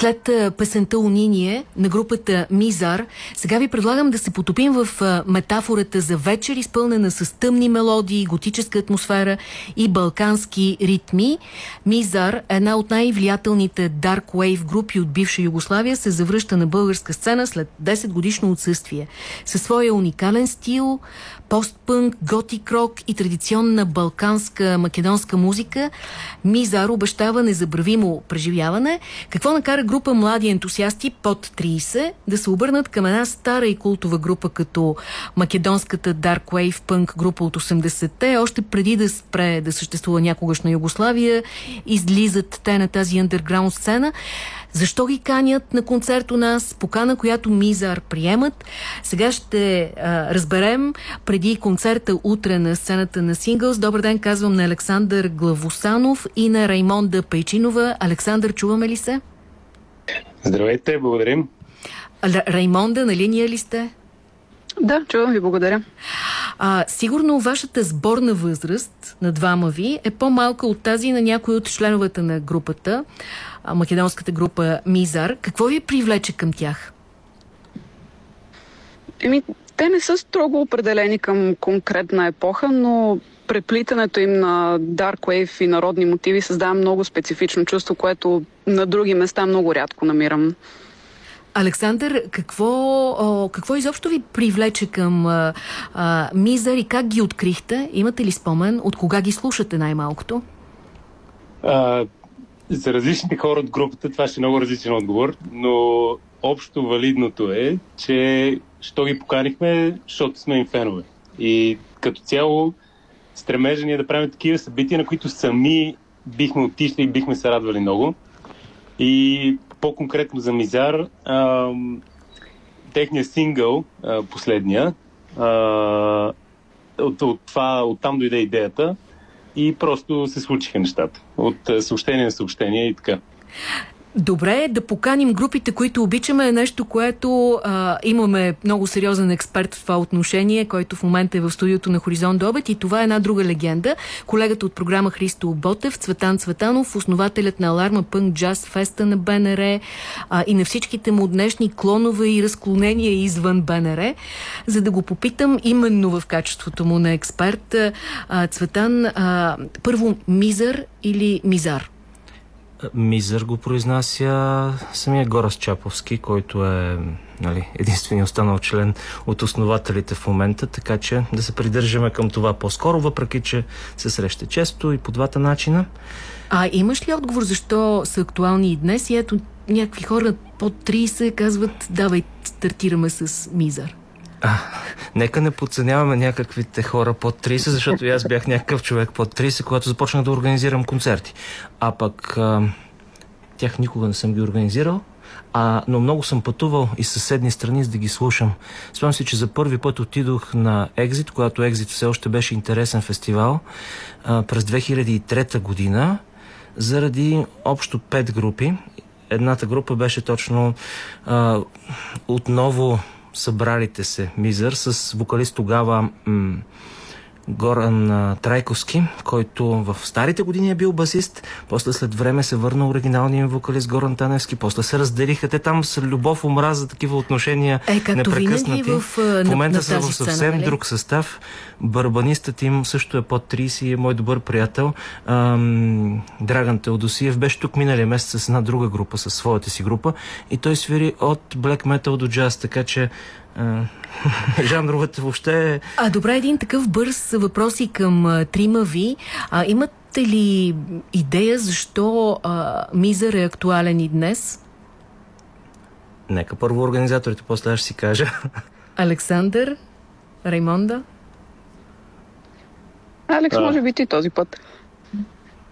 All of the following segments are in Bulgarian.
След песента Униние на групата Мизар, сега ви предлагам да се потопим в метафората за вечер, изпълнена с тъмни мелодии, готическа атмосфера и балкански ритми. Мизар, една от най-влиятелните Dark Wave групи от бивша Югославия, се завръща на българска сцена след 10 годишно отсъствие. Със своя уникален стил, постпънк, готик рок и традиционна балканска македонска музика, Мизар обещава незабравимо преживяване. Какво накара група млади ентусиасти под 30 да се обърнат към една стара и култова група като македонската Dark Wave пънк група от 80-те, още преди да спре да съществува някогашна Югославия, излизат те на тази андерграунд сцена. Защо ги канят на концерт у нас? Покана, която Мизар приемат. Сега ще а, разберем преди концерта утре на сцената на Синглс. Добър ден, казвам на Александър Главосанов и на Раймонда Пейчинова. Александър, чуваме ли се? Здравейте, благодарим. Раймонда, на линия ли сте? Да, чувам ви, благодаря. А, сигурно вашата сборна възраст на двама ви е по-малка от тази на някой от членовете на групата, македонската група Мизар. Какво ви привлече към тях? Еми, те не са строго определени към конкретна епоха, но преплитането им на Dark Wave и народни мотиви създава много специфично чувство, което на други места много рядко намирам. Александър, какво, о, какво изобщо ви привлече към а, а, Мизър и как ги открихте? Имате ли спомен? От кога ги слушате най-малкото? за различните хора от групата това ще е много различен отговор, но общо валидното е, че що ги поканихме, защото сме им фенове. И като цяло стремежа ни е да правим такива събития, на които сами бихме отишли и бихме се радвали много. И по-конкретно за Мизар, а, техният сингъл, а, последния, а, от, от, това, оттам дойде идеята и просто се случиха нещата. От съобщение на съобщение и така. Добре е да поканим групите, които обичаме, е нещо, което а, имаме много сериозен експерт в това отношение, който в момента е в студиото на Хоризонт до обед и това е една друга легенда. Колегата от програма Христо Ботев, Цветан Цветанов, основателят на Аларма Пънк Джаз Феста на БНР а, и на всичките му днешни клонове и разклонения извън БНР, за да го попитам именно в качеството му на експерт. А, Цветан, а, първо Мизър или Мизар? Мизър го произнася самия Горас Чаповски, който е нали, единствения останал член от основателите в момента, така че да се придържаме към това по-скоро, въпреки че се среща често и по двата начина. А имаш ли отговор защо са актуални и днес? И ето някакви хора под 30 казват, давай стартираме с Мизър. А, нека не подценяваме някаквите хора под 30, защото аз бях някакъв човек под 30, когато започнах да организирам концерти. А пък а, тях никога не съм ги организирал, а, но много съм пътувал и съседни страни, за да ги слушам. Спомням си, че за първи път отидох на Екзит, когато Екзит все още беше интересен фестивал, а, през 2003 година, заради общо пет групи. Едната група беше точно а, отново събралите се Мизър с вокалист тогава м- Горан Трайковски, който в старите години е бил басист, после след време се върна оригиналния вокалист Горан Таневски, после се разделиха. Те там с любов, омраза, такива отношения е, непрекъснати. В, в момента на, са в съвсем сцена, нали? друг състав. Барбанистът им също е под 30 и е мой добър приятел. Ам, Драган Теодосиев беше тук миналия месец с една друга група, със своята си група и той свири от black metal до джаз, така че жанровете въобще... Е- а добре, един такъв бърз въпрос и към трима ви. А, имате ли идея защо а, Мизър е актуален и днес? Нека първо организаторите, после ще си кажа. Александър? Раймонда? Алекс, а, може би ти този път.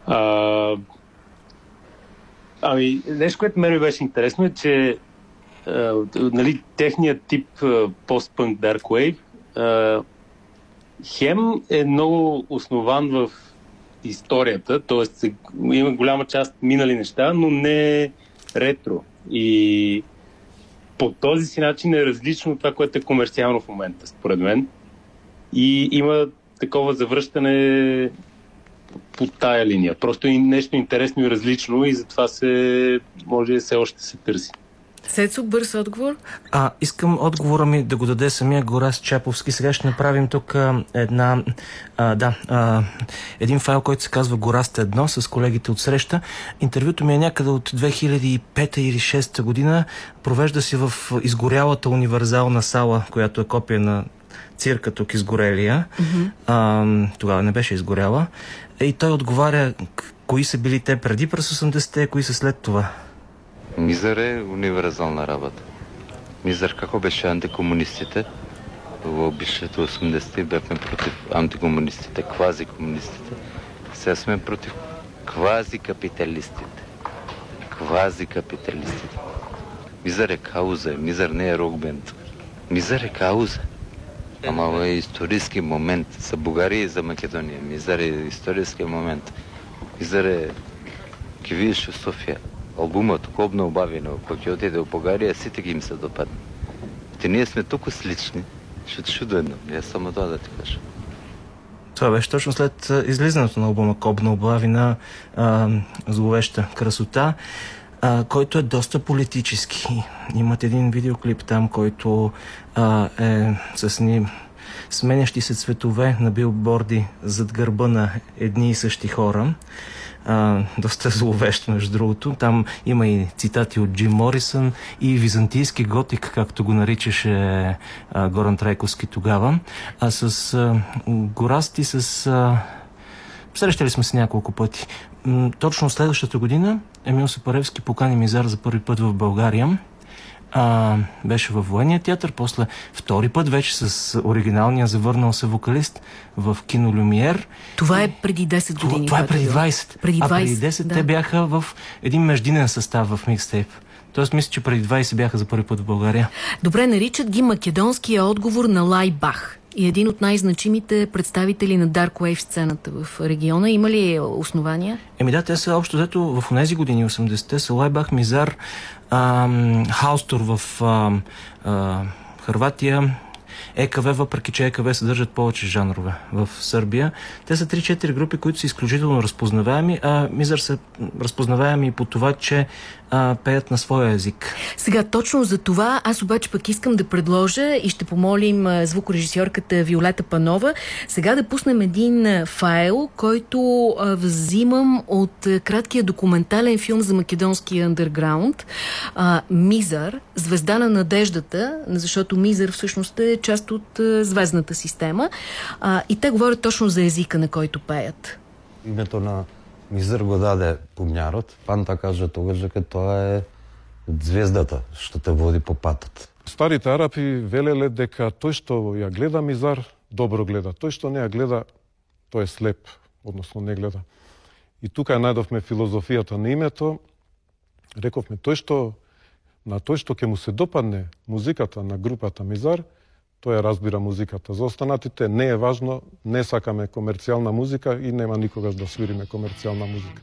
А, ами, нещо, което мен ми беше интересно е, че нали, техният тип постпънк Dark Wave хем е много основан в историята, т.е. има голяма част минали неща, но не е ретро. И по този си начин е различно от това, което е комерциално в момента, според мен. И има такова завръщане по тая линия. Просто и нещо интересно и различно и затова се, може все още се търси. Сецо, бърз отговор? А, искам отговора ми да го даде самия Горас Чаповски. Сега ще направим тук а, една, а, да, а, един файл, който се казва Гораст 1 с колегите от среща. Интервюто ми е някъде от 2005 или 2006 година. Провежда се в изгорялата универзална сала, която е копия на цирка тук изгорелия. Mm-hmm. А, тогава не беше изгоряла. И той отговаря кои са били те преди през 80-те, кои са след това. Мизър е универсална работа. Мизър како беше антикомунистите? Во бишето 80-те бяхме против антикомунистите, квазикомунистите. Сега сме против квазикапиталистите. Квазикапиталистите. Мизър е кауза, Мизър не е рок-бенд. Мизър е кауза. Ама е исторически момент за Бугария и за Македония. Мизър е исторически момент. Мизър е... Ки в София, албумът Кобна обавено, кој ќе отиде во Бугарија, сите им се допадне. Те ние сме толкова слични, ще чудено. Я само това да ти кажа. Това беше точно след излизането на албума Кобна облавина а, зловеща красота, а, който е доста политически. Имат един видеоклип там, който а, е с ни сменящи се цветове на билборди зад гърба на едни и същи хора а, доста зловещо, между другото. Там има и цитати от Джим Морисън и византийски готик, както го наричаше а, Горан Трайковски тогава. А с а, Горасти, с... А, срещали сме се няколко пъти. Точно следващата година Емил Сапаревски покани Мизар за първи път в България а, беше във военния театър, после втори път вече с оригиналния завърнал се вокалист в кино Люмиер. Това е преди 10 години. Това, това е преди 20. Преди 20, а преди 10 да. те бяха в един междинен състав в микстейп. Тоест мисля, че преди 20 бяха за първи път в България. Добре, наричат ги македонския отговор на Лай Бах и един от най-значимите представители на Dark Wave сцената в региона. Има ли основания? Еми да, те са общо взето в тези години, 80-те, са Лайбах, Мизар, ам, Хаустор в ам, а, Харватия, ЕКВ, въпреки че ЕКВ съдържат повече жанрове в Сърбия. Те са 3-4 групи, които са изключително разпознаваеми, а Мизър са разпознаваеми и по това, че а, пеят на своя език. Сега, точно за това аз обаче пък искам да предложа и ще помолим звукорежисьорката Виолета Панова сега да пуснем един файл, който а, взимам от краткия документален филм за македонския андерграунд а, Мизър, Звезда на надеждата, защото Мизър всъщност е част от а, звездната система а, и те говорят точно за езика, на който пеят. Името на Мизър го даде помнярот. Панта каже тогаш дека тоа е звездата што те води по патот. Старите арапи велеле дека тој што ја гледа Мизар, добро гледа. Тој што не ја гледа, тој е слеп, односно не гледа. И тука ја најдовме филозофијата на името. Рековме тој што на тој што ќе му се допадне музиката на групата Мизар, тој ја разбира музиката. За останатите не е важно, не сакаме комерцијална музика и нема никогаш да свириме комерцијална музика.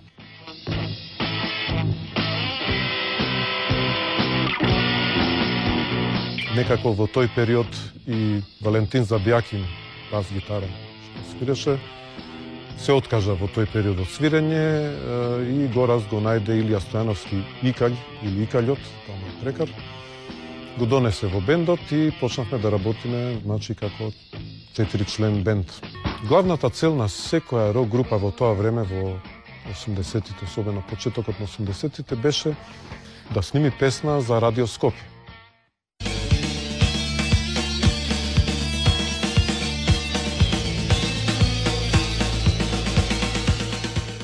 Некако во тој период и Валентин Забјакин, бас гитара, што свиреше, се откажа во тој период од свирење и Гораз го најде Илија Стојановски Икаљ или Икаљот, тоа е прекар, го донесе во бендот и почнавме да работиме значи како четири член бенд. Главната цел на секоја рок група во тоа време во 80-тите, особено почетокот на 80-тите беше да сними песна за радиоскопи.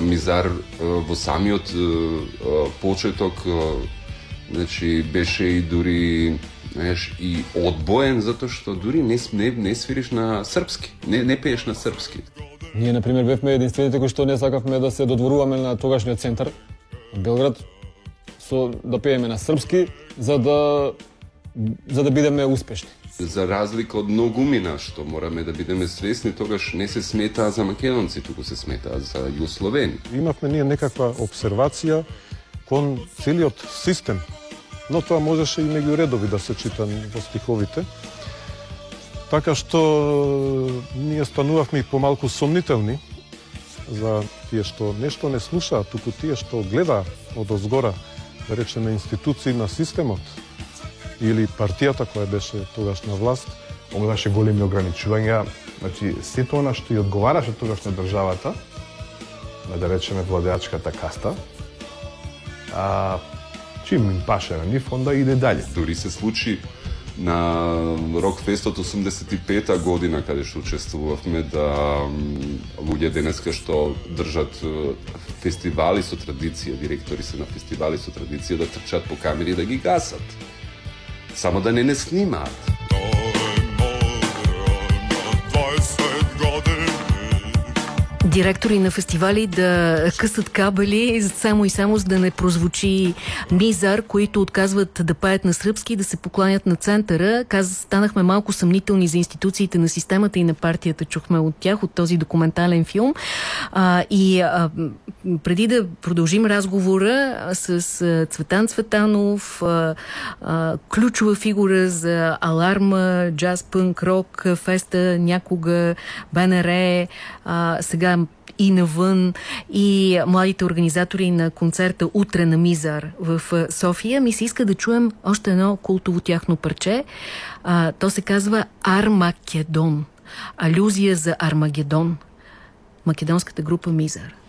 Мизар во самиот почеток значи беше и дури знаеш, и одбоен затоа што дури не, не, не свириш на српски, не, не пееш на српски. Ние, например, бевме единствените кои што не сакавме да се додворуваме на тогашниот центар Белград со да пееме на српски за да за да бидеме успешни. За разлика од многумина што мораме да бидеме свесни, тогаш не се сметаа за македонци, туку се сметаа за јусловени. Имавме ние некаква обсервација кон целиот систем, но тоа можеше и меѓу редови да се чита во стиховите. Така што ние станувавме и помалку сомнителни за тие што нешто не слушаат, туку тие што гледа од озгора, да речеме институции на системот или партијата која беше тогаш на власт, имаше големи ограничувања, значи сето она што ја одговараше тогаш на државата, на да речеме владеачката каста, а чим им паше на нив, онда иде дале. Дури се случи на Рокфест од 85-та година, каде што учествувавме, да луѓе денеска што држат фестивали со традиција, директори се на фестивали со традиција, да трчат по камери да ги гасат. Само да не не снимаат. Директори на фестивали да късат кабели само и само за да не прозвучи Мизар, които отказват да паят на сръбски и да се покланят на центъра. Каз, станахме малко съмнителни за институциите на системата и на партията, чухме от тях, от този документален филм. А, и а, преди да продължим разговора с а, Цветан Цветанов, а, а, ключова фигура за Аларма, джаз, пънк, рок, феста, някога, БНР, а, сега и навън, и младите организатори на концерта Утре на Мизар в София, ми се иска да чуем още едно култово тяхно парче. А, то се казва Армакедон. Алюзия за Армагедон. Македонската група Мизар.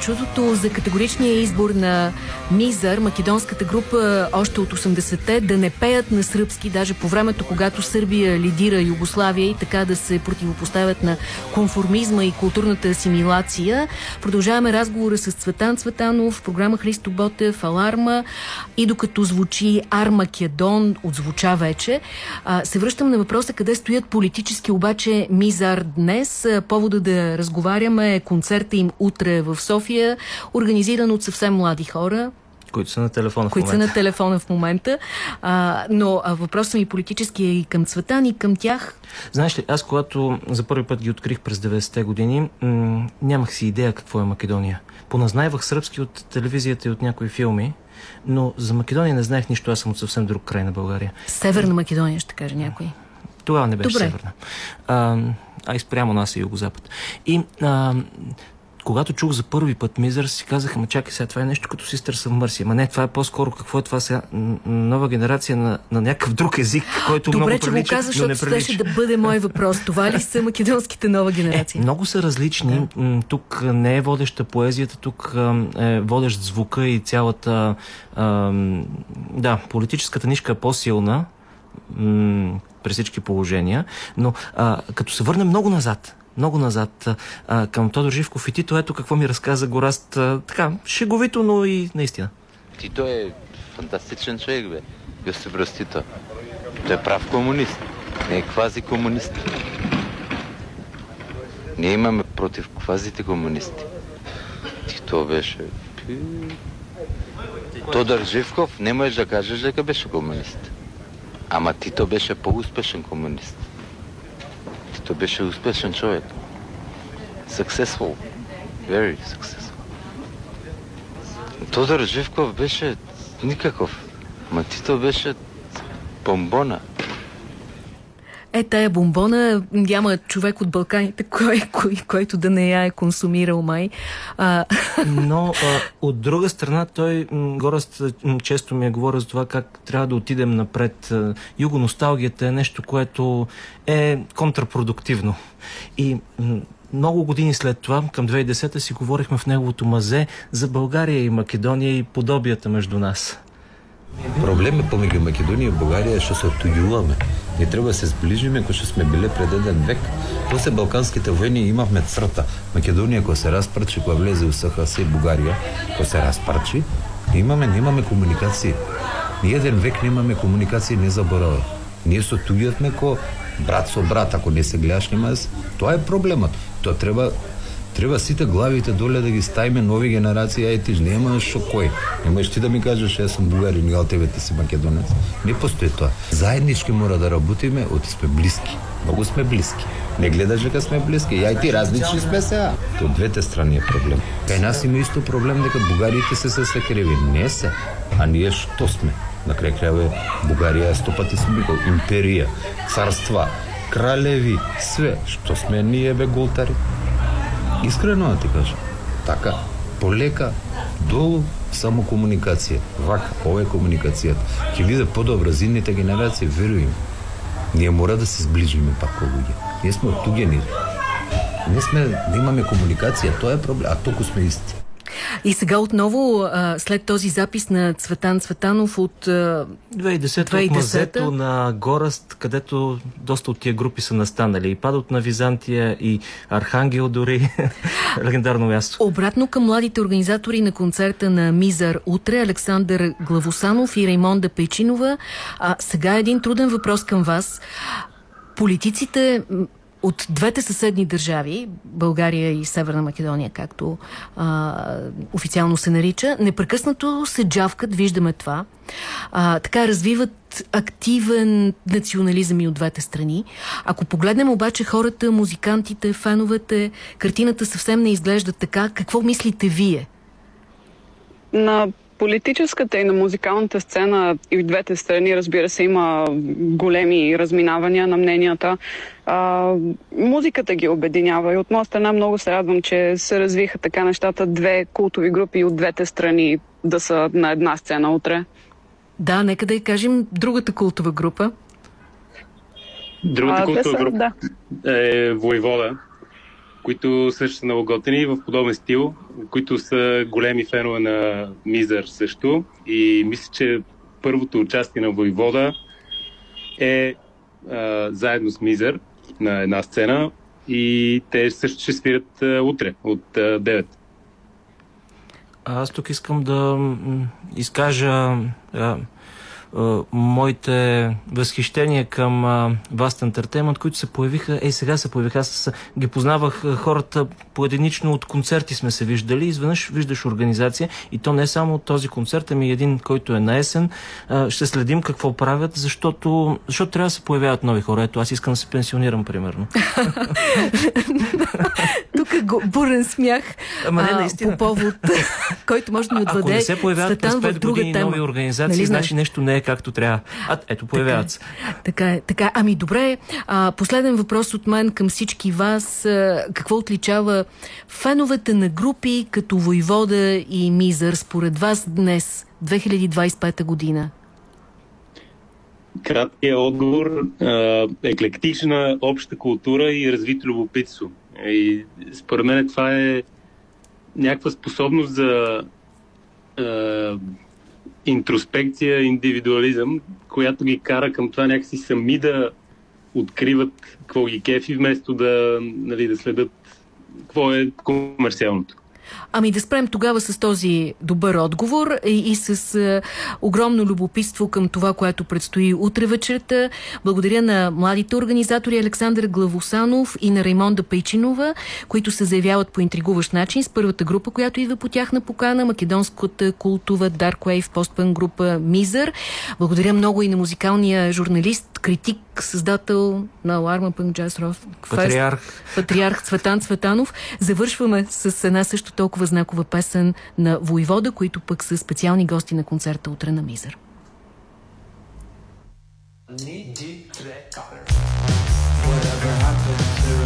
Чудото за категоричния избор на Мизър, македонската група още от 80-те, да не пеят на сръбски, даже по времето, когато Сърбия лидира Югославия и така да се противопоставят на конформизма и културната асимилация. Продължаваме разговора с Цветан Цветанов, програма Христо Ботев, Аларма и докато звучи Армакедон, отзвуча вече. Се връщам на въпроса къде стоят политически обаче Мизар днес. Повода да разговаряме е концерта им утре в София, организиран от съвсем млади хора. Които са на телефона в които момента. са на телефона в момента. А, но а, въпросът ми политически е и към Цветан, и към тях. Знаеш ли, аз когато за първи път ги открих през 90-те години, нямах си идея какво е Македония. Поназнайвах сръбски от телевизията и от някои филми, но за Македония не знаех нищо, аз съм от съвсем друг край на България. Северна Македония, ще каже някой. Тогава не беше Добре. северна. А, а и спрямо нас е югозапад. И а, когато чух за първи път Мизър, си казах, ама чакай сега, това е нещо като Систър съм Мърси. Ама не, това е по-скоро какво е това сега? Нова генерация на, на някакъв друг език, който Добре, много че го прилича, казваш, но не защото щеше да бъде мой въпрос. Това ли са македонските нова генерация? Е, много са различни. М, Тук не е водеща поезията, тук е водещ звука и цялата... А, да, политическата нишка е по-силна при всички положения, но а, като се върнем много назад, много назад а, към Тодор Живков и Тито, ето какво ми разказа Гораст, а, така, шеговито, но и наистина. Тито е фантастичен човек, бе. Брос Тито. Той е прав комунист. Не е квази комунист. Ние имаме против квазите комунисти. Тито беше... Тодор Живков не можеш да кажеш дека беше комунист. Ама Тито беше по-успешен комунист. Той беше успешен човек. Successful. Very successful. Тодор Живков беше никакъв. Ма Тито беше бомбона. Е, тая бомбона няма човек от Балканите, кой, кой, който да не я е консумирал май. А... Но а, от друга страна той, Горест често ми е говорил за това как трябва да отидем напред. Югоносталгията е нещо, което е контрапродуктивно. И много години след това, към 2010 си говорихме в неговото мазе за България и Македония и подобията между нас. Проблемът помеѓу Македонија и Бугарија е што се отуѓуваме. Не треба се сближиме кој што сме биле пред еден век. После Балканските војни имавме црта. Македонија која се распарчи, која влезе у СХС Бугарија, која се распарчи, имаме, немаме комуникација. Ни еден век немаме комуникација, не забораваме. Ние се отуѓавме ко брат со брат, ако не се гледаш, нема Тоа е проблемот. Тоа треба Треба сите главите доле да ги ставиме нови генерации, ај ти нема шо кој. Немаш ти да ми кажеш јас сум бугарин, ал тебе ти си македонец. Не постои тоа. Заеднички мора да работиме, оти сме блиски. Многу сме блиски. Не гледаш дека сме блиски. Ја ти различни сме сега. То двете страни е проблем. Кај нас има исто проблем дека бугарите се се секреви. Не се. А ние што сме? На крај крајове Бугарија е стопати сум викал империја, царства, кралеви, све. Што сме ние бе голтари? Искрено да ти кажа. Така, полека, долу, само комуникација. Вака, ова е комуникацијата. Ќе биде подобра зидните генерации, веруjem. Ние мора да се сближиме пак ко луѓе. Ние сме оттуѓени. Не сме, не имаме комуникација, тоа е проблем, а толку сме исти. И сега отново, а, след този запис на Цветан Цветанов от а, 2010, 2010 от мазето на Гораст, където доста от тия групи са настанали. И падат на Византия, и Архангел дори. Легендарно място. Обратно към младите организатори на концерта на Мизар утре, Александър Главосанов и Раймонда Пейчинова. А, сега е един труден въпрос към вас. Политиците от двете съседни държави, България и Северна Македония, както а, официално се нарича, непрекъснато се джавкат, виждаме това. А, така развиват активен национализъм и от двете страни. Ако погледнем обаче хората, музикантите, феновете, картината съвсем не изглежда така. Какво мислите вие? На политическата и на музикалната сцена и в двете страни, разбира се, има големи разминавания на мненията. А, музиката ги обединява и от моя страна много се радвам, че се развиха така нещата две култови групи от двете страни да са на една сцена утре. Да, нека да и кажем другата култова група. Другата а, култова са, група да. е Войвода които също са много готини в подобен стил, които са големи фенове на Мизър също. И мисля, че първото участие на Войвода е а, заедно с Мизър на една сцена и те също ще свирят а, утре от а, 9. Аз тук искам да изкажа моите възхищения към Vast Entertainment, които се появиха, ей сега се появиха, аз ги познавах хората поединично от концерти сме се виждали, изведнъж виждаш организация и то не само от този концерт, ами един, който е на есен. Ще следим какво правят, защото, защото трябва да се появяват нови хора. Ето, аз искам да се пенсионирам, примерно. Тук е бурен смях Ама не, наистина. по повод, който може да ни отведе Ако не се появяват през 5 години тема. нови организации, нали, значи нещо не е както трябва. А, ето, появяват се. Така е, така. Ами добре, а, последен въпрос от мен към всички вас. А, какво отличава феновете на групи като Войвода и Мизър според вас днес, 2025 година? Краткият отговор еклектична обща култура и развито любопитство. И според мен това е някаква способност за интроспекция, индивидуализъм, която ги кара към това някакси сами да откриват какво ги кефи, вместо да, нали, да следят какво е комерциалното. Ами да спрем тогава с този добър отговор и, и с е, огромно любопитство към това, което предстои утре вечерта. Благодаря на младите организатори Александър Главосанов и на Раймонда Пейчинова, които се заявяват по интригуващ начин с първата група, която идва по тяхна покана, македонската култова Dark Wave постпън група Мизър. Благодаря много и на музикалния журналист, критик създател на Аларма Пънк Джаз Рок Патриарх. Патриарх Цветан Цветанов. Завършваме с една също толкова знакова песен на Войвода, които пък са специални гости на концерта утре на Мизър. Whatever happened to